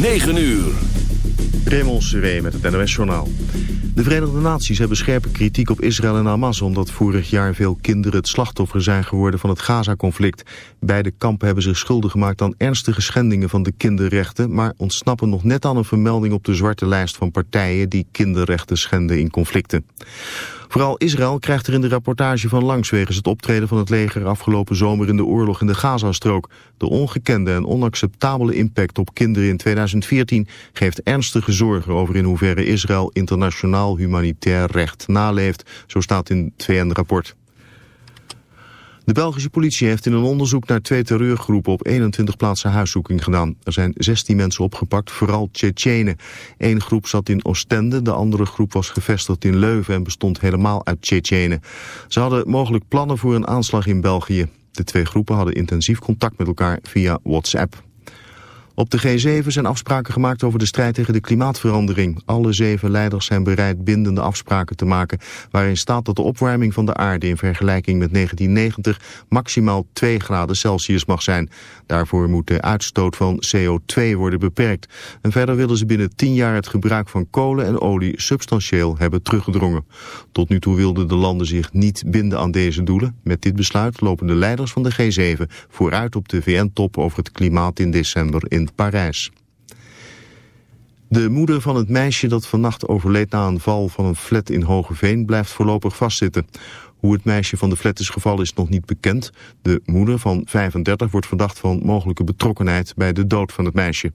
9 uur. Raymond Seré met het NOS-journaal. De Verenigde Naties hebben scherpe kritiek op Israël en Hamas... omdat vorig jaar veel kinderen het slachtoffer zijn geworden van het Gaza-conflict. Beide kampen hebben zich schuldig gemaakt aan ernstige schendingen van de kinderrechten... maar ontsnappen nog net aan een vermelding op de zwarte lijst van partijen... die kinderrechten schenden in conflicten. Vooral Israël krijgt er in de rapportage van langs wegens het optreden van het leger afgelopen zomer in de oorlog in de Gazastrook. De ongekende en onacceptabele impact op kinderen in 2014 geeft ernstige zorgen over in hoeverre Israël internationaal humanitair recht naleeft, zo staat in het VN-rapport. De Belgische politie heeft in een onderzoek naar twee terreurgroepen op 21 plaatsen huiszoeking gedaan. Er zijn 16 mensen opgepakt, vooral Tsjetsjenen. Eén groep zat in Oostende, de andere groep was gevestigd in Leuven en bestond helemaal uit Tsjetsjenen. Ze hadden mogelijk plannen voor een aanslag in België. De twee groepen hadden intensief contact met elkaar via WhatsApp. Op de G7 zijn afspraken gemaakt over de strijd tegen de klimaatverandering. Alle zeven leiders zijn bereid bindende afspraken te maken... waarin staat dat de opwarming van de aarde in vergelijking met 1990... maximaal 2 graden Celsius mag zijn. Daarvoor moet de uitstoot van CO2 worden beperkt. En verder willen ze binnen 10 jaar het gebruik van kolen en olie... substantieel hebben teruggedrongen. Tot nu toe wilden de landen zich niet binden aan deze doelen. Met dit besluit lopen de leiders van de G7 vooruit op de VN-top over het klimaat in december in Parijs. De moeder van het meisje dat vannacht overleed na een val van een flat in Hogeveen blijft voorlopig vastzitten. Hoe het meisje van de flat is gevallen is nog niet bekend. De moeder van 35 wordt verdacht van mogelijke betrokkenheid bij de dood van het meisje.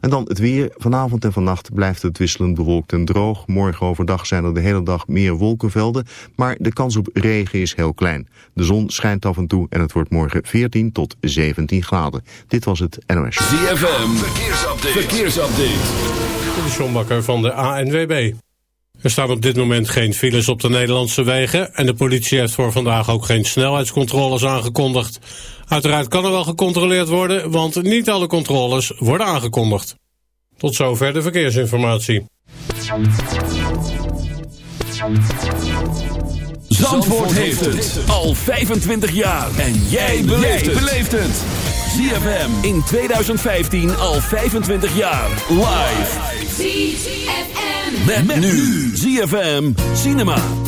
En dan het weer. Vanavond en vannacht blijft het wisselend bewolkt en droog. Morgen overdag zijn er de hele dag meer wolkenvelden. Maar de kans op regen is heel klein. De zon schijnt af en toe en het wordt morgen 14 tot 17 graden. Dit was het NOS. ZFM. Verkeersupdate. Verkeersupdate. De Sjombakker van de ANWB. Er staan op dit moment geen files op de Nederlandse wegen... en de politie heeft voor vandaag ook geen snelheidscontroles aangekondigd. Uiteraard kan er wel gecontroleerd worden, want niet alle controles worden aangekondigd. Tot zover de verkeersinformatie. Zandvoort heeft het al 25 jaar. En jij beleeft het. ZFM in 2015 al 25 jaar. Live. ZFM. Met, met nu. ZFM Cinema.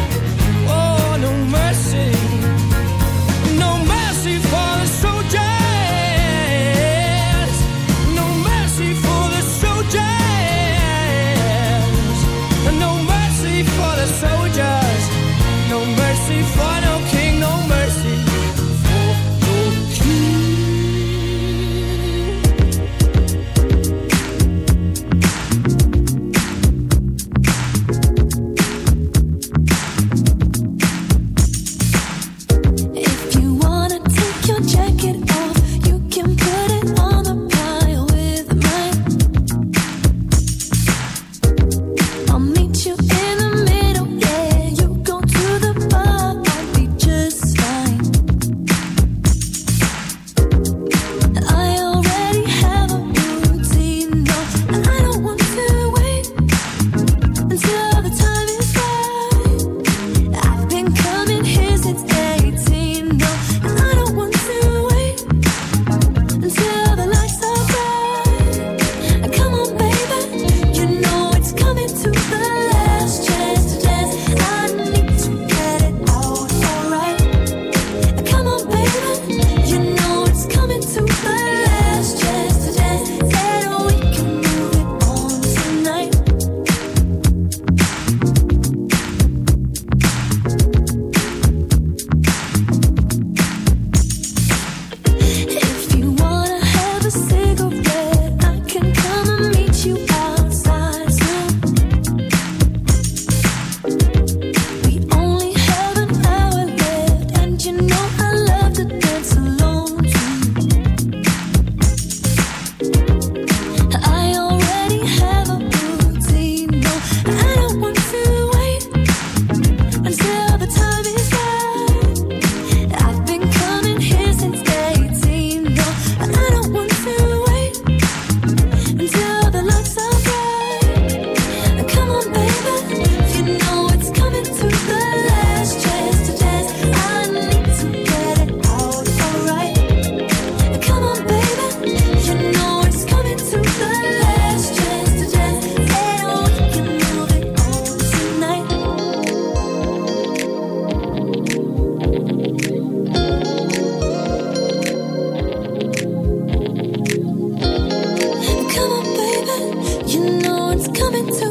into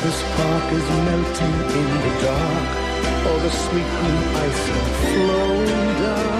MacArthur's Park is melting in the dark. All the sweet green icing flowing down.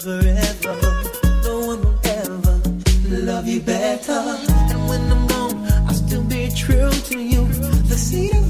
Forever. No one will ever love you better. And when I'm gone, I'll still be true to you. The seed of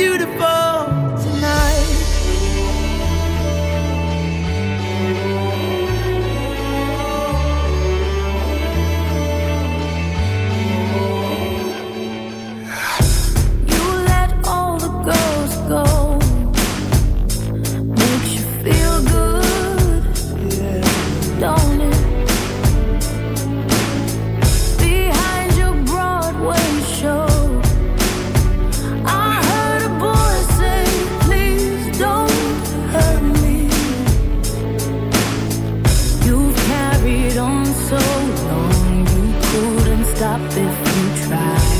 beautiful. if you try.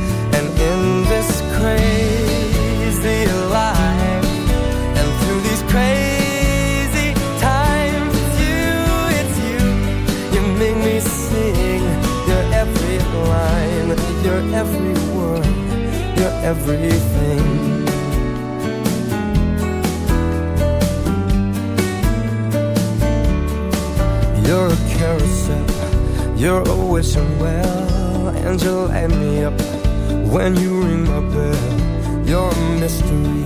Everything. You're a carousel, you're a wishing well, and you light me up when you ring my bell. You're a mystery,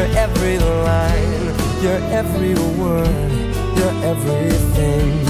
your every line, your every word, your everything.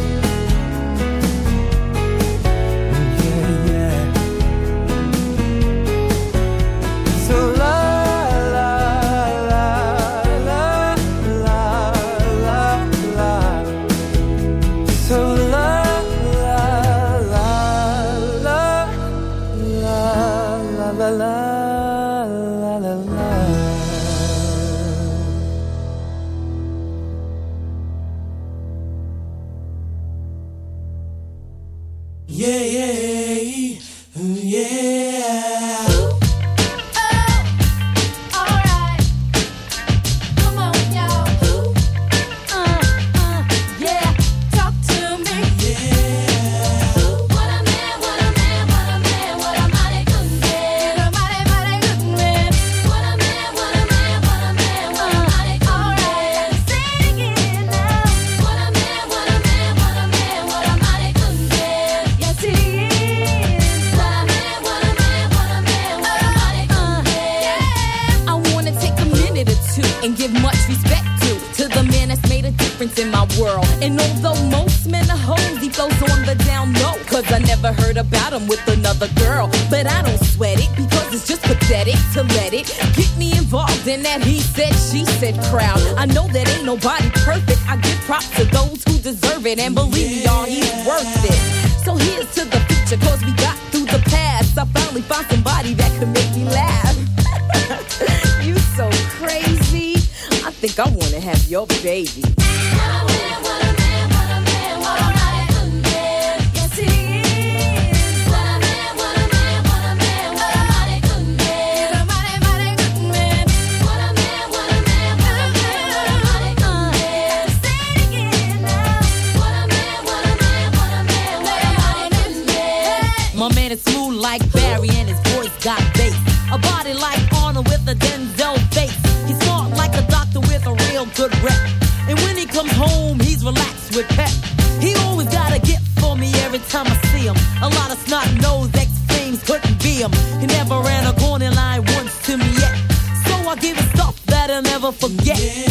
Like Barry and his voice got bass. A body like Arnold with a Denzel face. He's smart like a doctor with a real good rep. And when he comes home, he's relaxed with pep. He always got a gift for me every time I see him. A lot of snot nose ex flames couldn't be him. He never ran a corner line once to me yet. So I give him stuff that I'll never forget. He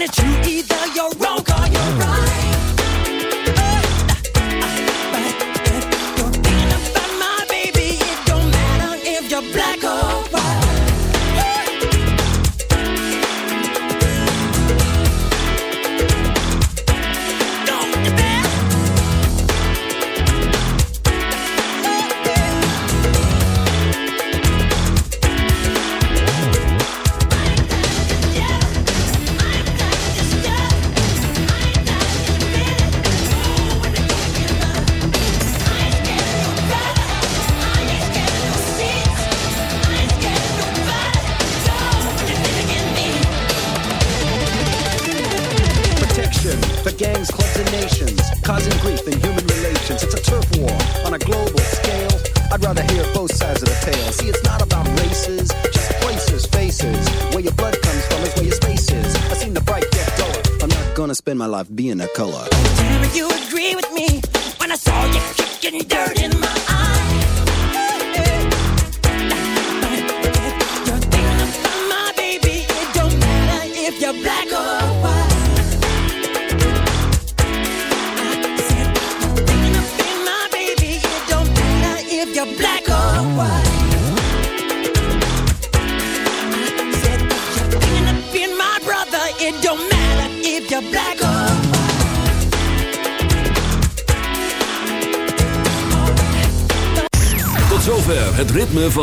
planet you either